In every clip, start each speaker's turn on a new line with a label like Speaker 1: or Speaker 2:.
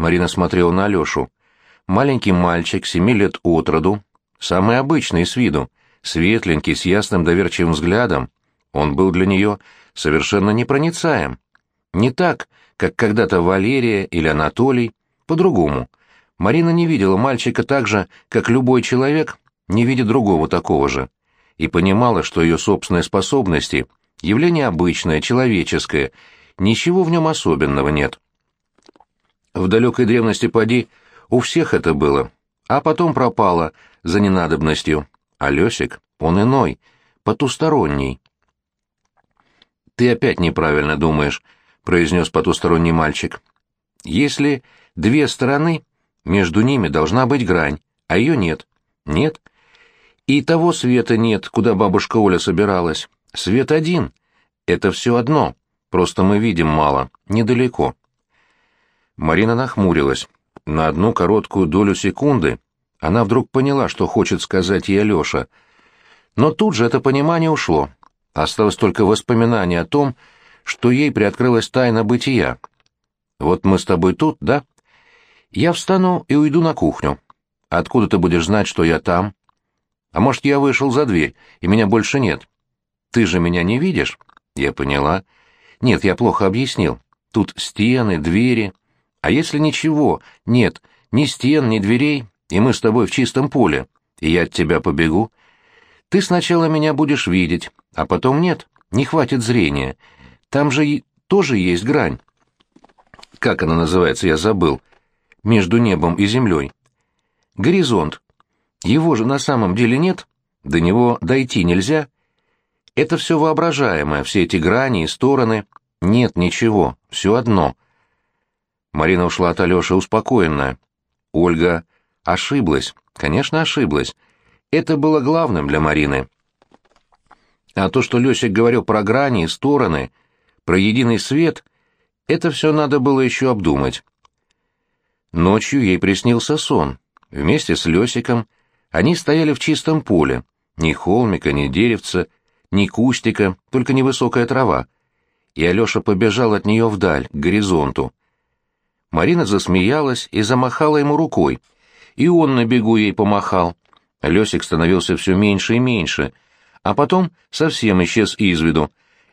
Speaker 1: Марина смотрела на Алешу. Маленький мальчик, семи лет от роду, самый обычный с виду, светленький, с ясным доверчивым взглядом. Он был для нее совершенно непроницаем. Не так, как когда-то Валерия или Анатолий, по-другому. Марина не видела мальчика так же, как любой человек не видит другого такого же, и понимала, что ее собственные способности — явление обычное, человеческое, ничего в нем особенного нет. В далекой древности поди у всех это было, а потом пропало за ненадобностью. А Лесик, он иной, потусторонний. «Ты опять неправильно думаешь», — произнес потусторонний мальчик. «Если две стороны, между ними должна быть грань, а ее нет. Нет. И того света нет, куда бабушка Оля собиралась. Свет один. Это все одно, просто мы видим мало, недалеко». Марина нахмурилась. На одну короткую долю секунды она вдруг поняла, что хочет сказать ей Алеша. Но тут же это понимание ушло. Осталось только воспоминание о том, что ей приоткрылась тайна бытия. «Вот мы с тобой тут, да? Я встану и уйду на кухню. Откуда ты будешь знать, что я там? А может, я вышел за дверь, и меня больше нет? Ты же меня не видишь?» Я поняла. «Нет, я плохо объяснил. Тут стены, двери, а если ничего, нет, ни стен, ни дверей, и мы с тобой в чистом поле, и я от тебя побегу, ты сначала меня будешь видеть, а потом нет, не хватит зрения. Там же тоже есть грань. Как она называется, я забыл. Между небом и землей. Горизонт. Его же на самом деле нет, до него дойти нельзя. Это все воображаемое, все эти грани и стороны. Нет ничего, все одно — Марина ушла от Алёши успокоенная. Ольга ошиблась, конечно, ошиблась. Это было главным для Марины. А то, что Лёсик говорил про грани стороны, про единый свет, это все надо было еще обдумать. Ночью ей приснился сон. Вместе с Лёсиком они стояли в чистом поле. Ни холмика, ни деревца, ни кустика, только невысокая трава. И Алёша побежал от нее вдаль, к горизонту. Марина засмеялась и замахала ему рукой. И он на бегу ей помахал. Лесик становился все меньше и меньше, а потом совсем исчез из виду.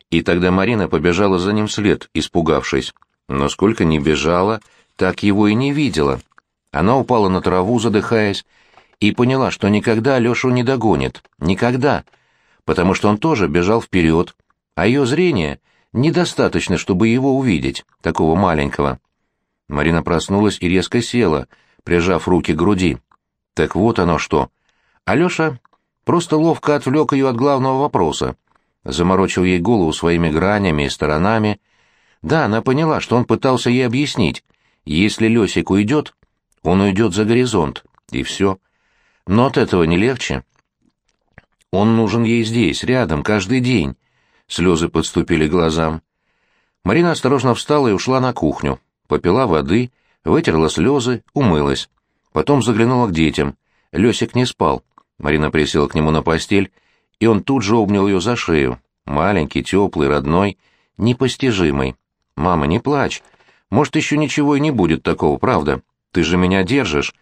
Speaker 1: И тогда Марина побежала за ним вслед, испугавшись. Но сколько ни бежала, так его и не видела. Она упала на траву, задыхаясь, и поняла, что никогда Лешу не догонит. Никогда. Потому что он тоже бежал вперед, а ее зрение недостаточно, чтобы его увидеть, такого маленького. Марина проснулась и резко села, прижав руки к груди. Так вот оно что. Алеша просто ловко отвлек ее от главного вопроса. Заморочил ей голову своими гранями и сторонами. Да, она поняла, что он пытался ей объяснить. Если Лесик уйдет, он уйдет за горизонт, и все. Но от этого не легче. Он нужен ей здесь, рядом, каждый день. Слезы подступили глазам. Марина осторожно встала и ушла на кухню попила воды, вытерла слезы, умылась. Потом заглянула к детям. Лесик не спал. Марина присела к нему на постель, и он тут же обнял ее за шею. Маленький, теплый, родной, непостижимый. «Мама, не плачь. Может, еще ничего и не будет такого, правда? Ты же меня держишь.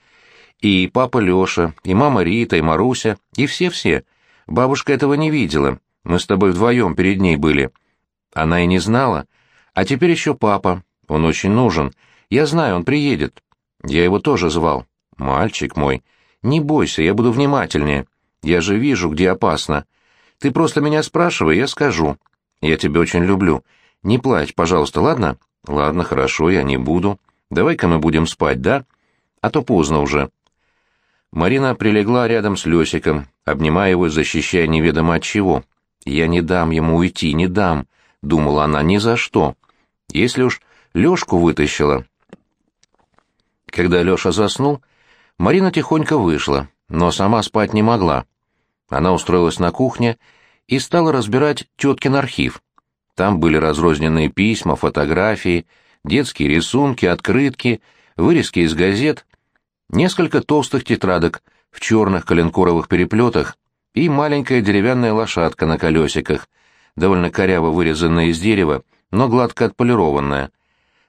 Speaker 1: И папа Леша, и мама Рита, и Маруся, и все-все. Бабушка этого не видела. Мы с тобой вдвоем перед ней были. Она и не знала. А теперь еще папа. Он очень нужен. Я знаю, он приедет. Я его тоже звал. Мальчик мой, не бойся, я буду внимательнее. Я же вижу, где опасно. Ты просто меня спрашивай, я скажу. Я тебя очень люблю. Не плачь, пожалуйста, ладно? Ладно, хорошо, я не буду. Давай-ка мы будем спать, да? А то поздно уже. Марина прилегла рядом с Лёсиком, обнимая его защищая неведомо от чего. «Я не дам ему уйти, не дам», — думала она, — «ни за что. Если уж Лёшку вытащила. Когда Лёша заснул, Марина тихонько вышла, но сама спать не могла. Она устроилась на кухне и стала разбирать теткин архив. Там были разрозненные письма, фотографии, детские рисунки, открытки, вырезки из газет, несколько толстых тетрадок в черных коленкоровых переплетах и маленькая деревянная лошадка на колесиках, довольно коряво вырезанная из дерева, но гладко отполированная —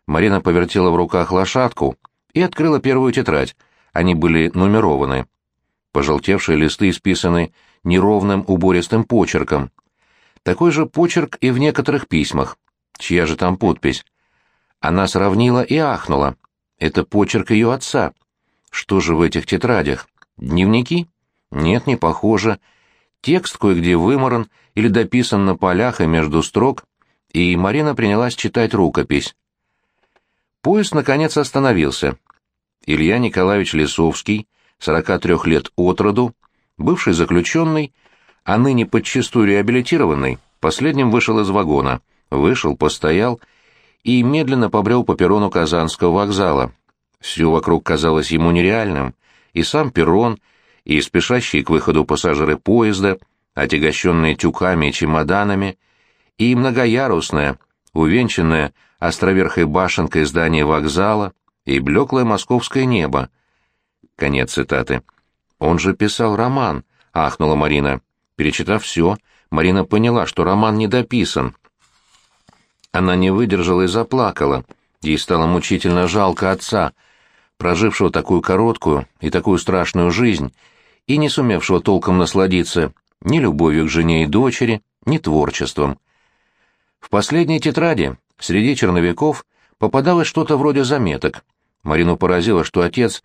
Speaker 1: Марина повертела в руках лошадку и открыла первую тетрадь. Они были нумерованы. Пожелтевшие листы исписаны неровным убористым почерком. Такой же почерк и в некоторых письмах. Чья же там подпись? Она сравнила и ахнула. Это почерк ее отца. Что же в этих тетрадях? Дневники? Нет, не похоже. Текст кое-где выморан или дописан на полях и между строк, и Марина принялась читать рукопись. Поезд, наконец, остановился. Илья Николаевич Лисовский, 43 лет от роду, бывший заключенный, а ныне подчистую реабилитированный, последним вышел из вагона, вышел, постоял и медленно побрел по перрону Казанского вокзала. Все вокруг казалось ему нереальным, и сам перрон, и спешащие к выходу пассажиры поезда, отягощенные тюками и чемоданами, и многоярусное, увенчанное островерхой башенкой здание вокзала, и блеклое московское небо. Конец цитаты. «Он же писал роман», — ахнула Марина. Перечитав все, Марина поняла, что роман не дописан. Она не выдержала и заплакала. Ей стало мучительно жалко отца, прожившего такую короткую и такую страшную жизнь, и не сумевшего толком насладиться ни любовью к жене и дочери, ни творчеством. В последней тетради, среди черновиков, попадалось что-то вроде заметок. Марину поразило, что отец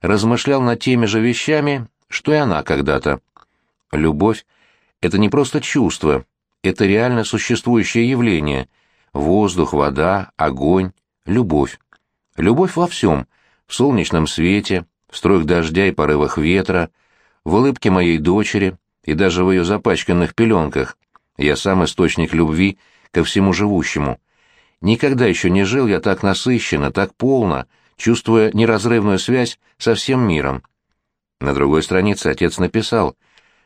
Speaker 1: размышлял над теми же вещами, что и она когда-то. Любовь — это не просто чувство, это реально существующее явление. Воздух, вода, огонь, любовь. Любовь во всем — в солнечном свете, в струях дождя и порывах ветра, в улыбке моей дочери и даже в ее запачканных пеленках. Я сам источник любви ко всему живущему. Никогда еще не жил я так насыщенно, так полно, чувствуя неразрывную связь со всем миром. На другой странице отец написал,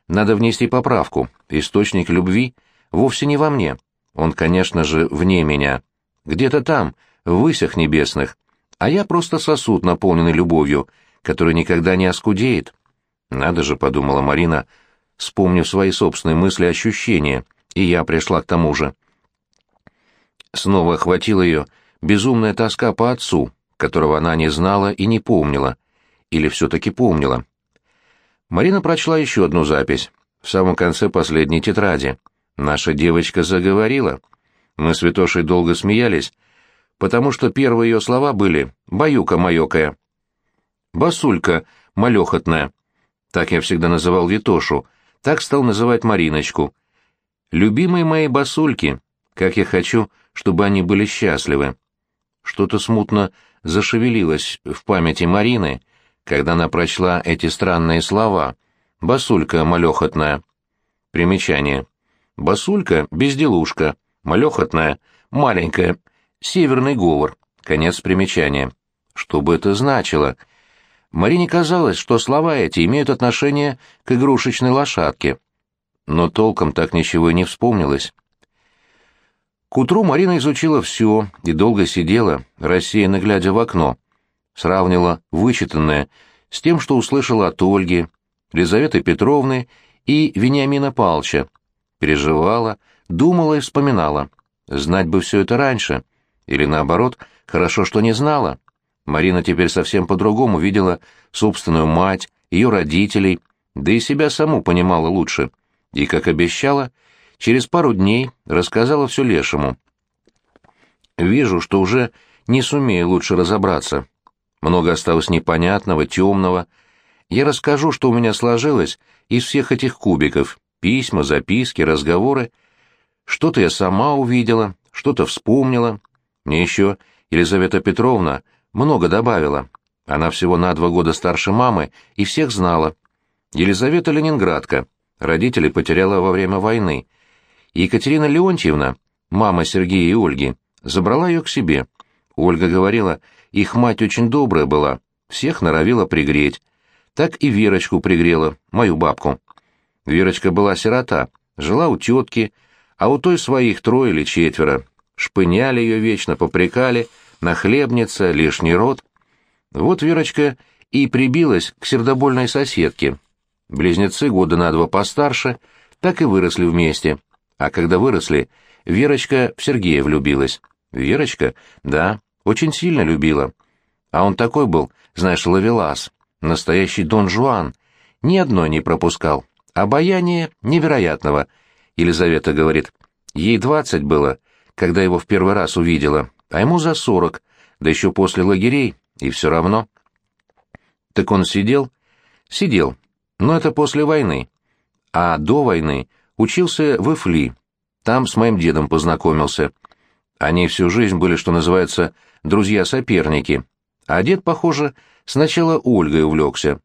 Speaker 1: «Надо внести поправку. Источник любви вовсе не во мне. Он, конечно же, вне меня. Где-то там, в высях небесных, а я просто сосуд, наполненный любовью, который никогда не оскудеет. Надо же, подумала Марина, вспомнив свои собственные мысли и ощущения, и я пришла к тому же. Снова охватила ее безумная тоска по отцу, которого она не знала и не помнила. Или все-таки помнила. Марина прочла еще одну запись, в самом конце последней тетради. Наша девочка заговорила. Мы с Витошей долго смеялись, потому что первые ее слова были «баюка-маёкая». «Басулька малехотная», так я всегда называл Витошу, так стал называть Мариночку. «Любимые мои басульки, как я хочу, чтобы они были счастливы». Что-то смутно зашевелилось в памяти Марины, когда она прочла эти странные слова. «Басулька малехотная». Примечание. «Басулька — безделушка, малехотная, маленькая, Северный говор. Конец примечания. Что бы это значило? Марине казалось, что слова эти имеют отношение к игрушечной лошадке. Но толком так ничего и не вспомнилось. К утру Марина изучила все и долго сидела, рассеянно глядя в окно. Сравнила вычитанное с тем, что услышала от Ольги, Лизаветы Петровны и Вениамина Палча. Переживала, думала и вспоминала. Знать бы все это раньше — или наоборот, хорошо, что не знала. Марина теперь совсем по-другому видела собственную мать, ее родителей, да и себя саму понимала лучше. И, как обещала, через пару дней рассказала все Лешему. Вижу, что уже не сумею лучше разобраться. Много осталось непонятного, темного. Я расскажу, что у меня сложилось из всех этих кубиков. Письма, записки, разговоры. Что-то я сама увидела, что-то вспомнила, мне еще Елизавета Петровна много добавила. Она всего на два года старше мамы и всех знала. Елизавета Ленинградка, родителей потеряла во время войны. Екатерина Леонтьевна, мама Сергея и Ольги, забрала ее к себе. Ольга говорила, их мать очень добрая была, всех норовила пригреть. Так и Верочку пригрела, мою бабку. Верочка была сирота, жила у тетки, а у той своих трое или четверо, шпыняли ее вечно, попрекали, нахлебница, лишний рот. Вот Верочка и прибилась к сердобольной соседке. Близнецы года на два постарше, так и выросли вместе. А когда выросли, Верочка в Сергея влюбилась. Верочка, да, очень сильно любила. А он такой был, знаешь, ловелас, настоящий Дон Жуан. Ни одной не пропускал. Обаяние невероятного. Елизавета говорит, ей двадцать было, когда его в первый раз увидела, а ему за сорок, да еще после лагерей, и все равно. Так он сидел? Сидел, но это после войны. А до войны учился в Ифли. Там с моим дедом познакомился. Они всю жизнь были, что называется, друзья-соперники. А дед, похоже, сначала Ольгой увлекся.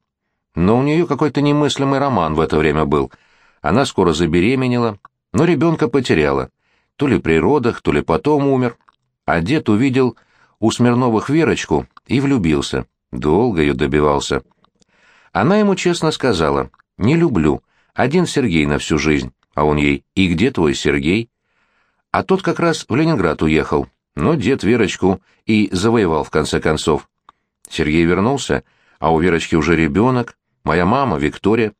Speaker 1: Но у нее какой-то немыслимый роман в это время был. Она скоро забеременела, но ребенка потеряла. То ли при родах, то ли потом умер. А дед увидел у Смирновых Верочку и влюбился. Долго ее добивался. Она ему честно сказала, «Не люблю. Один Сергей на всю жизнь». А он ей, «И где твой Сергей?» А тот как раз в Ленинград уехал. Но дед Верочку и завоевал в конце концов. Сергей вернулся, а у Верочки уже ребенок, моя мама, Виктория.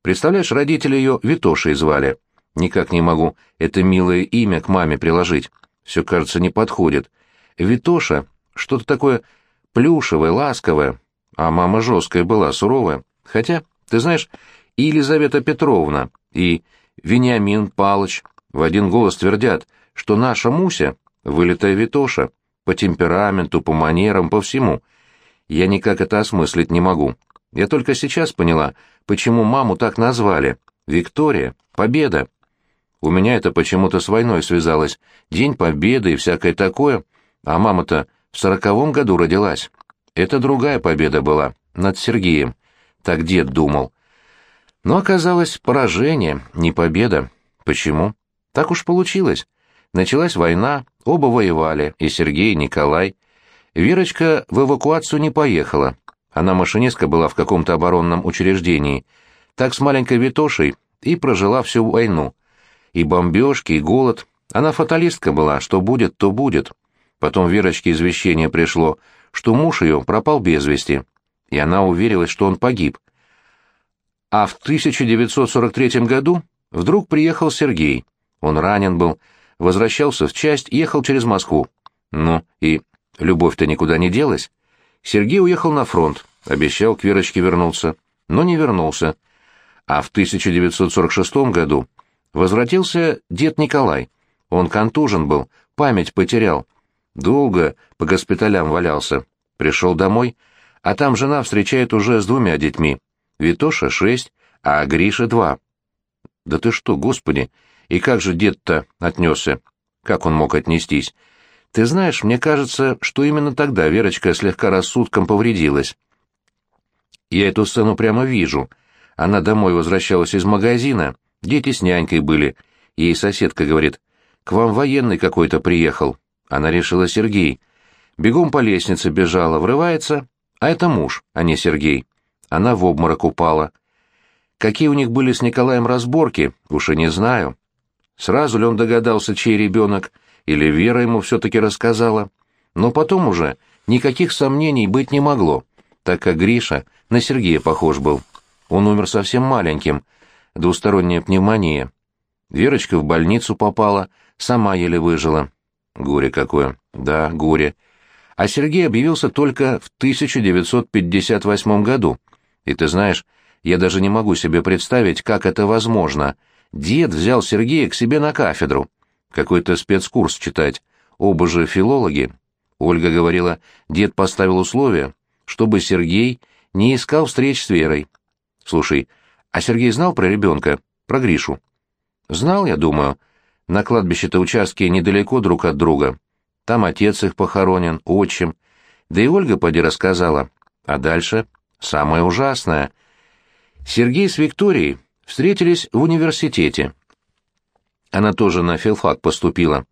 Speaker 1: Представляешь, родители ее Витошей звали. Никак не могу это милое имя к маме приложить. Все, кажется, не подходит. Витоша — что-то такое плюшевое, ласковое, а мама жесткая была, суровая. Хотя, ты знаешь, и Елизавета Петровна, и Вениамин Палыч в один голос твердят, что наша Муся — вылитая Витоша, по темпераменту, по манерам, по всему. Я никак это осмыслить не могу. Я только сейчас поняла, почему маму так назвали. Виктория, Победа. У меня это почему-то с войной связалось. День Победы и всякое такое. А мама-то в сороковом году родилась. Это другая победа была, над Сергеем. Так дед думал. Но оказалось поражение, не победа. Почему? Так уж получилось. Началась война, оба воевали, и Сергей, и Николай. Верочка в эвакуацию не поехала. Она машинистка была в каком-то оборонном учреждении. Так с маленькой Витошей и прожила всю войну. И бомбежки, и голод. Она фаталистка была, что будет, то будет. Потом Верочке извещение пришло, что муж ее пропал без вести. И она уверилась, что он погиб. А в 1943 году вдруг приехал Сергей. Он ранен был, возвращался в часть, ехал через Москву. Ну, и любовь-то никуда не делась. Сергей уехал на фронт, обещал к Верочке вернуться, но не вернулся. А в 1946 году возвратился дед Николай. Он контужен был, память потерял. Долго по госпиталям валялся. Пришел домой, а там жена встречает уже с двумя детьми. Витоша — шесть, а Гриша — два. Да ты что, господи, и как же дед-то отнесся? Как он мог отнестись? Ты знаешь, мне кажется, что именно тогда Верочка слегка рассудком повредилась. Я эту сцену прямо вижу. Она домой возвращалась из магазина, дети с нянькой были. Ей соседка говорит, «К вам военный какой-то приехал». Она решила Сергей. Бегом по лестнице бежала, врывается, а это муж, а не Сергей. Она в обморок упала. Какие у них были с Николаем разборки, уж и не знаю. Сразу ли он догадался, чей ребенок, или Вера ему все-таки рассказала. Но потом уже никаких сомнений быть не могло, так как Гриша на Сергея похож был. Он умер совсем маленьким, двусторонняя пневмония. Верочка в больницу попала, сама еле выжила. Горе какое. Да, горе. А Сергей объявился только в 1958 году. И ты знаешь, я даже не могу себе представить, как это возможно. Дед взял Сергея к себе на кафедру. Какой-то спецкурс читать. Оба же филологи. Ольга говорила, дед поставил условие, чтобы Сергей не искал встреч с Верой. Слушай, а Сергей знал про ребенка? Про Гришу? Знал, я думаю. На кладбище-то участки недалеко друг от друга. Там отец их похоронен, отчим. Да и Ольга поди рассказала. А дальше самое ужасное. Сергей с Викторией встретились в университете. Она тоже на филфак поступила.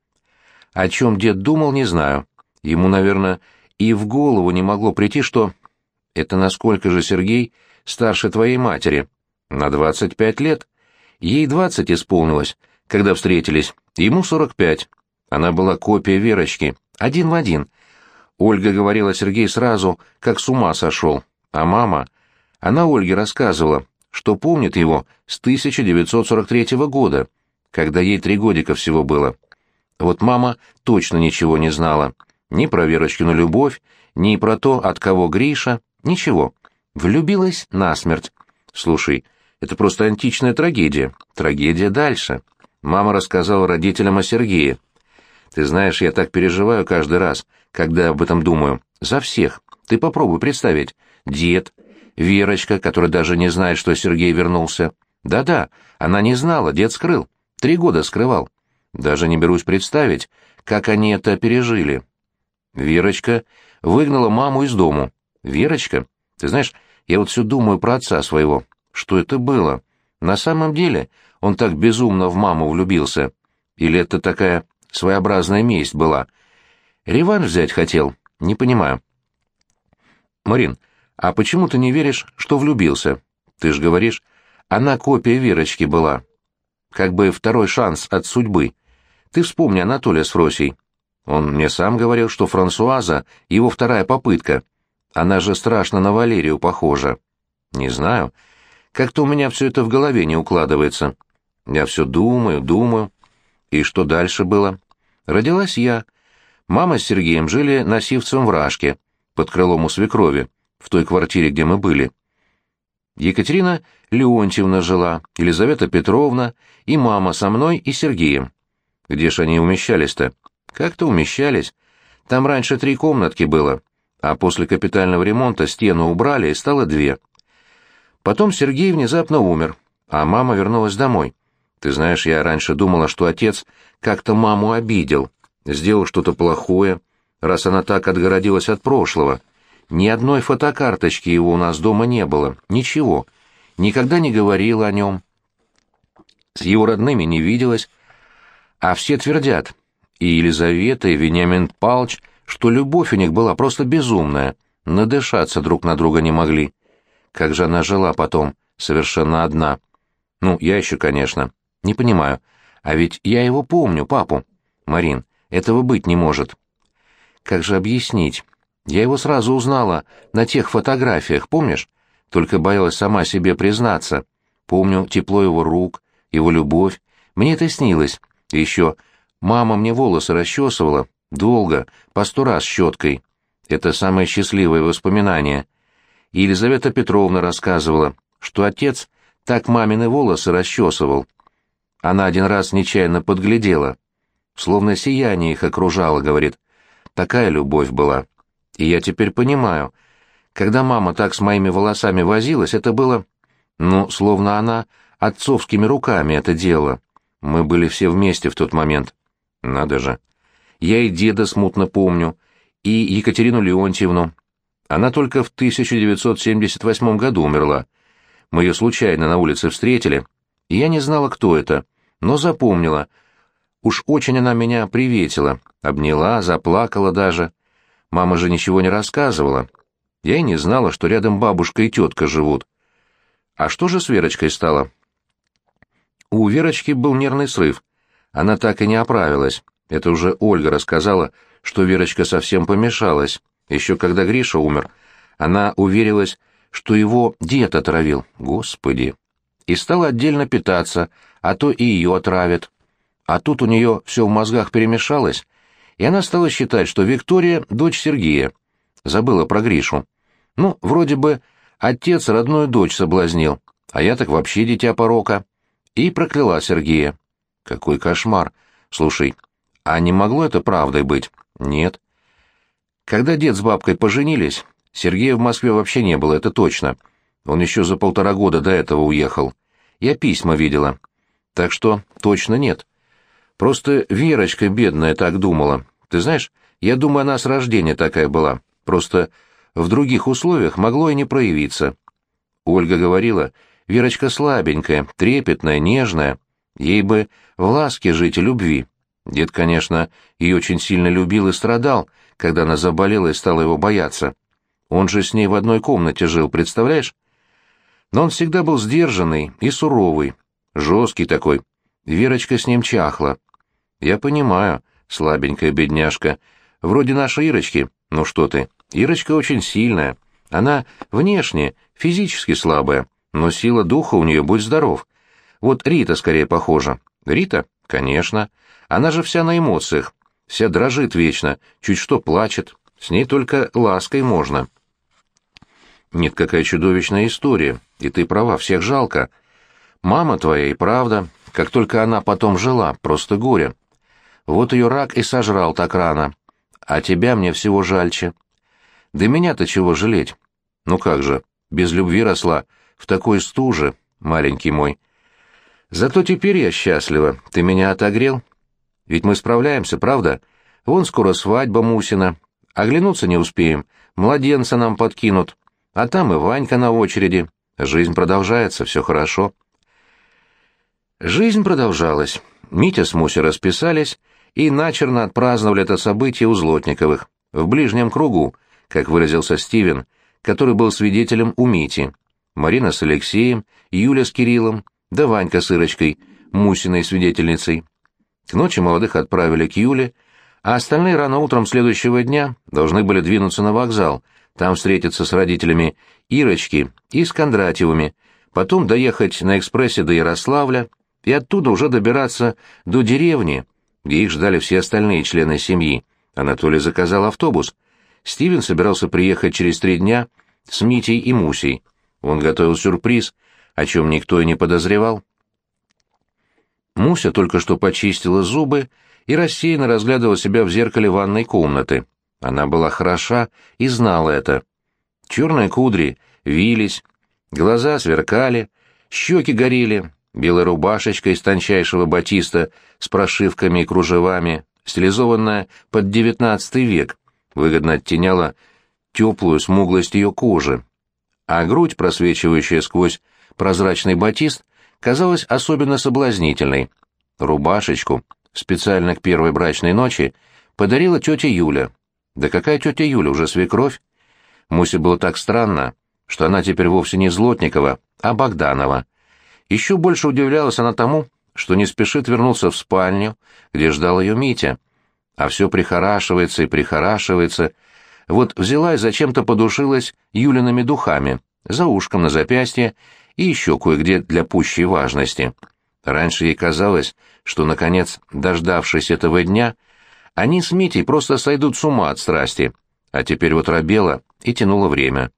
Speaker 1: О чем дед думал, не знаю. Ему, наверное, и в голову не могло прийти, что... Это насколько же Сергей старше твоей матери? На двадцать пять лет. Ей двадцать исполнилось, когда встретились, ему сорок пять. Она была копия Верочки, один в один. Ольга говорила Сергей сразу, как с ума сошел. А мама... Она Ольге рассказывала, что помнит его с 1943 года, когда ей три годика всего было. Вот мама точно ничего не знала. Ни про Верочкину любовь, ни про то, от кого Гриша, ничего. Влюбилась насмерть. Слушай, это просто античная трагедия. Трагедия дальше. Мама рассказала родителям о Сергее. Ты знаешь, я так переживаю каждый раз, когда об этом думаю. За всех. Ты попробуй представить. Дед, Верочка, которая даже не знает, что Сергей вернулся. Да-да, она не знала, дед скрыл. Три года скрывал. Даже не берусь представить, как они это пережили. Верочка выгнала маму из дому. Верочка? Ты знаешь, я вот все думаю про отца своего. Что это было? На самом деле он так безумно в маму влюбился. Или это такая своеобразная месть была? Реванш взять хотел? Не понимаю. Марин, а почему ты не веришь, что влюбился? Ты ж говоришь, она копия Верочки была. Как бы второй шанс от судьбы. Ты вспомни Анатолия с Фросей. Он мне сам говорил, что Франсуаза — его вторая попытка. Она же страшно на Валерию похожа. Не знаю. Как-то у меня все это в голове не укладывается. Я все думаю, думаю. И что дальше было? Родилась я. Мама с Сергеем жили на Сивцевом вражке, под крылом у свекрови, в той квартире, где мы были. Екатерина Леонтьевна жила, Елизавета Петровна и мама со мной и Сергеем. Где ж они умещались-то? Как-то умещались. Там раньше три комнатки было, а после капитального ремонта стену убрали и стало две. Потом Сергей внезапно умер, а мама вернулась домой. Ты знаешь, я раньше думала, что отец как-то маму обидел, сделал что-то плохое, раз она так отгородилась от прошлого. Ни одной фотокарточки его у нас дома не было, ничего. Никогда не говорила о нем. С его родными не виделась, а все твердят, и Елизавета, и Вениамин Палч, что любовь у них была просто безумная, надышаться друг на друга не могли. Как же она жила потом, совершенно одна. Ну, я еще, конечно. Не понимаю. А ведь я его помню, папу. Марин, этого быть не может. Как же объяснить? Я его сразу узнала на тех фотографиях, помнишь? Только боялась сама себе признаться. Помню тепло его рук, его любовь. Мне это снилось. И еще мама мне волосы расчесывала, долго, по сто раз щеткой. Это самое счастливое воспоминание. И Елизавета Петровна рассказывала, что отец так мамины волосы расчесывал. Она один раз нечаянно подглядела. Словно сияние их окружало, говорит. Такая любовь была. И я теперь понимаю. Когда мама так с моими волосами возилась, это было... Ну, словно она отцовскими руками это делала. Мы были все вместе в тот момент. Надо же. Я и деда смутно помню, и Екатерину Леонтьевну. Она только в 1978 году умерла. Мы ее случайно на улице встретили, и я не знала, кто это, но запомнила. Уж очень она меня приветила, обняла, заплакала даже. Мама же ничего не рассказывала. Я и не знала, что рядом бабушка и тетка живут. А что же с Верочкой стало? У Верочки был нервный срыв. Она так и не оправилась. Это уже Ольга рассказала, что Верочка совсем помешалась. Еще когда Гриша умер, она уверилась, что его дед отравил. Господи! И стала отдельно питаться, а то и ее отравят. А тут у нее все в мозгах перемешалось, и она стала считать, что Виктория — дочь Сергея. Забыла про Гришу. Ну, вроде бы, отец родную дочь соблазнил, а я так вообще дитя порока и прокляла Сергея. Какой кошмар! Слушай, а не могло это правдой быть? Нет. Когда дед с бабкой поженились, Сергея в Москве вообще не было, это точно. Он еще за полтора года до этого уехал. Я письма видела. Так что точно нет. Просто Верочка бедная так думала. Ты знаешь, я думаю, она с рождения такая была. Просто в других условиях могло и не проявиться. Ольга говорила, Верочка слабенькая, трепетная, нежная. Ей бы в ласке жить любви. Дед, конечно, ее очень сильно любил и страдал, когда она заболела и стала его бояться. Он же с ней в одной комнате жил, представляешь? Но он всегда был сдержанный и суровый, жесткий такой. Верочка с ним чахла. Я понимаю, слабенькая бедняжка. Вроде нашей Ирочки. Ну что ты, Ирочка очень сильная. Она внешне, физически слабая, но сила духа у нее, будь здоров. Вот Рита скорее похожа. Рита? Конечно. Она же вся на эмоциях. Вся дрожит вечно, чуть что плачет. С ней только лаской можно. Нет, какая чудовищная история, и ты права, всех жалко. Мама твоя и правда, как только она потом жила, просто горе. Вот ее рак и сожрал так рано. А тебя мне всего жальче. Да меня-то чего жалеть? Ну как же, без любви росла, в такой стуже, маленький мой. Зато теперь я счастлива, ты меня отогрел. Ведь мы справляемся, правда? Вон скоро свадьба Мусина. Оглянуться не успеем, младенца нам подкинут. А там и Ванька на очереди. Жизнь продолжается, все хорошо. Жизнь продолжалась. Митя с Мусей расписались и начерно отпраздновали это событие у Злотниковых, в ближнем кругу, как выразился Стивен, который был свидетелем у Мити. Марина с Алексеем, Юля с Кириллом, да Ванька с Ирочкой, Мусиной свидетельницей. К ночи молодых отправили к Юле, а остальные рано утром следующего дня должны были двинуться на вокзал, там встретиться с родителями Ирочки и с Кондратьевыми, потом доехать на экспрессе до Ярославля и оттуда уже добираться до деревни, их ждали все остальные члены семьи. Анатолий заказал автобус. Стивен собирался приехать через три дня с Митей и Мусей. Он готовил сюрприз, о чем никто и не подозревал. Муся только что почистила зубы и рассеянно разглядывала себя в зеркале ванной комнаты. Она была хороша и знала это. Черные кудри вились, глаза сверкали, щеки горели, белая рубашечка из тончайшего батиста с прошивками и кружевами, стилизованная под девятнадцатый век, выгодно оттеняла теплую смуглость ее кожи. А грудь, просвечивающая сквозь прозрачный батист, казалась особенно соблазнительной. Рубашечку, специально к первой брачной ночи, подарила тетя Юля. Да какая тетя Юля, уже свекровь? Мусе было так странно, что она теперь вовсе не Злотникова, а Богданова. Еще больше удивлялась она тому, что не спешит вернуться в спальню, где ждал ее Митя. А все прихорашивается и прихорашивается. Вот взяла и зачем-то подушилась Юлиными духами, за ушком на запястье и еще кое-где для пущей важности. Раньше ей казалось, что, наконец, дождавшись этого дня, они с Митей просто сойдут с ума от страсти, а теперь вот робела и тянуло время.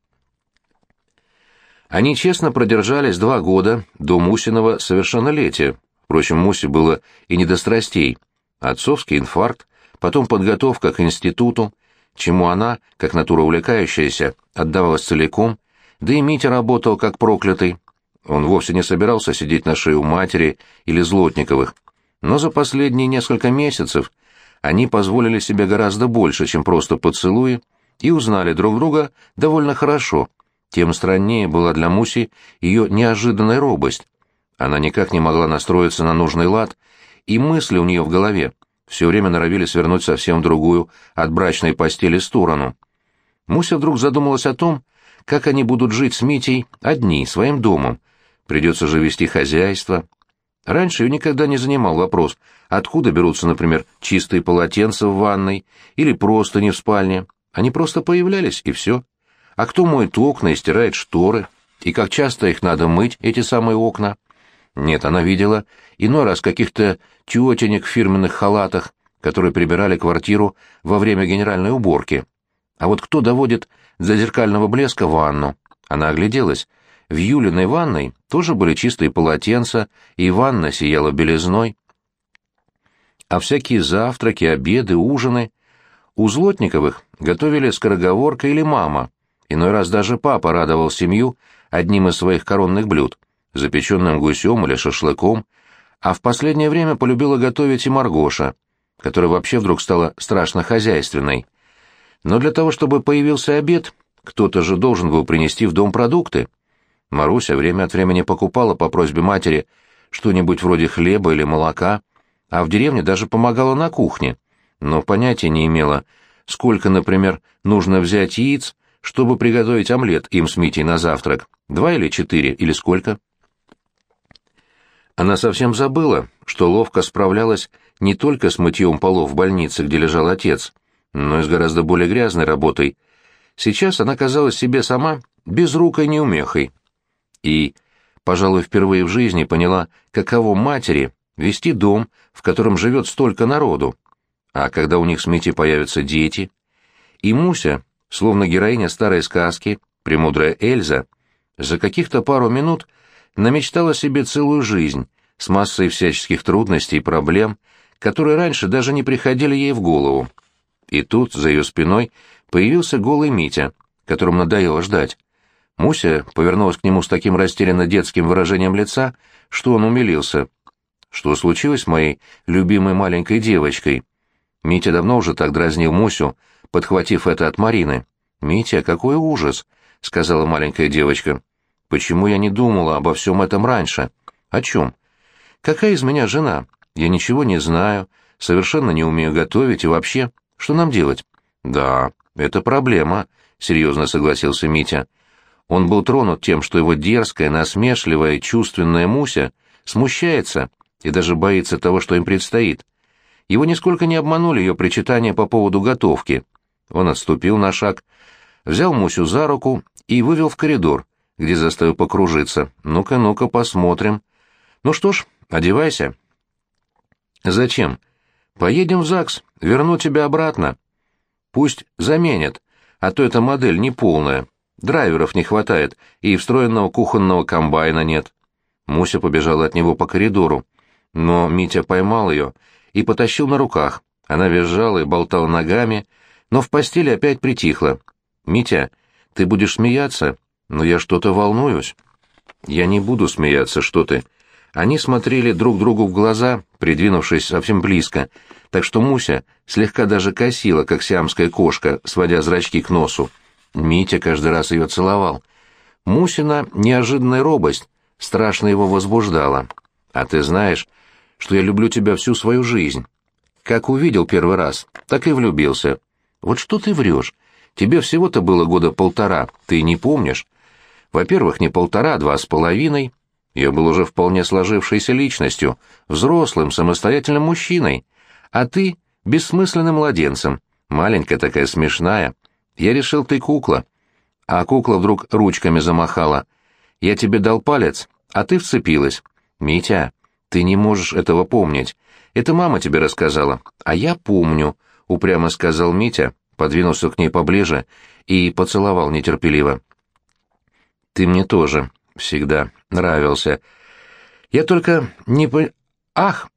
Speaker 1: Они честно продержались два года до Мусиного совершеннолетия. Впрочем, Мусе было и не до страстей. Отцовский инфаркт, потом подготовка к институту, чему она, как натура увлекающаяся, отдавалась целиком, да и Митя работал как проклятый. Он вовсе не собирался сидеть на шее у матери или Злотниковых. Но за последние несколько месяцев они позволили себе гораздо больше, чем просто поцелуи, и узнали друг друга довольно хорошо. Тем страннее была для Муси ее неожиданная робость. Она никак не могла настроиться на нужный лад, и мысли у нее в голове все время норовили свернуть совсем другую от брачной постели сторону. Муся вдруг задумалась о том, как они будут жить с Митей одни, своим домом. Придется же вести хозяйство. Раньше ее никогда не занимал вопрос, откуда берутся, например, чистые полотенца в ванной или просто не в спальне. Они просто появлялись, и все. А кто моет окна и стирает шторы? И как часто их надо мыть, эти самые окна? Нет, она видела иной раз каких-то тетенек в фирменных халатах, которые прибирали квартиру во время генеральной уборки. А вот кто доводит до зеркального блеска ванну? Она огляделась. В Юлиной ванной тоже были чистые полотенца, и ванна сияла белизной. А всякие завтраки, обеды, ужины у Злотниковых готовили скороговорка или мама. Иной раз даже папа радовал семью одним из своих коронных блюд — запеченным гусем или шашлыком, а в последнее время полюбила готовить и Маргоша, которая вообще вдруг стала страшно хозяйственной. Но для того, чтобы появился обед, кто-то же должен был принести в дом продукты. Маруся время от времени покупала по просьбе матери что-нибудь вроде хлеба или молока, а в деревне даже помогала на кухне, но понятия не имела, сколько, например, нужно взять яиц, чтобы приготовить омлет им с Митей на завтрак, два или четыре, или сколько. Она совсем забыла, что ловко справлялась не только с мытьем полов в больнице, где лежал отец, но и с гораздо более грязной работой. Сейчас она казалась себе сама безрукой неумехой. И, пожалуй, впервые в жизни поняла, каково матери вести дом, в котором живет столько народу. А когда у них с Митей появятся дети? И Муся, словно героиня старой сказки, премудрая Эльза, за каких-то пару минут намечтала себе целую жизнь с массой всяческих трудностей и проблем, которые раньше даже не приходили ей в голову. И тут, за ее спиной, появился голый Митя, которому надоело ждать. Муся повернулась к нему с таким растерянно детским выражением лица, что он умилился. Что случилось с моей любимой маленькой девочкой? Митя давно уже так дразнил Мусю, подхватив это от Марины. «Митя, какой ужас!» — сказала маленькая девочка. «Почему я не думала обо всем этом раньше? О чем? Какая из меня жена? Я ничего не знаю, совершенно не умею готовить и вообще. Что нам делать?» «Да, это проблема», — серьезно согласился Митя. Он был тронут тем, что его дерзкая, насмешливая и чувственная Муся смущается и даже боится того, что им предстоит. Его нисколько не обманули ее причитания по поводу готовки. Он отступил на шаг, взял Мусю за руку и вывел в коридор, где заставил покружиться. «Ну-ка, ну-ка, посмотрим». «Ну что ж, одевайся». «Зачем?» «Поедем в ЗАГС, верну тебя обратно». «Пусть заменят, а то эта модель неполная. Драйверов не хватает, и встроенного кухонного комбайна нет». Муся побежала от него по коридору, но Митя поймал ее и потащил на руках. Она визжала и болтала ногами, но в постели опять притихла. «Митя, ты будешь смеяться, но я что-то волнуюсь». «Я не буду смеяться, что ты». Они смотрели друг другу в глаза, придвинувшись совсем близко, так что Муся слегка даже косила, как сиамская кошка, сводя зрачки к носу. Митя каждый раз ее целовал. Мусина неожиданная робость страшно его возбуждала. «А ты знаешь, что я люблю тебя всю свою жизнь. Как увидел первый раз, так и влюбился. Вот что ты врешь? Тебе всего-то было года полтора, ты не помнишь? Во-первых, не полтора, а два с половиной. Я был уже вполне сложившейся личностью, взрослым, самостоятельным мужчиной. А ты — бессмысленным младенцем, маленькая такая смешная. Я решил, ты кукла. А кукла вдруг ручками замахала. Я тебе дал палец, а ты вцепилась. Митя, ты не можешь этого помнить. Это мама тебе рассказала. А я помню, — упрямо сказал Митя, подвинулся к ней поближе и поцеловал нетерпеливо. Ты мне тоже всегда нравился. Я только не по... Ах!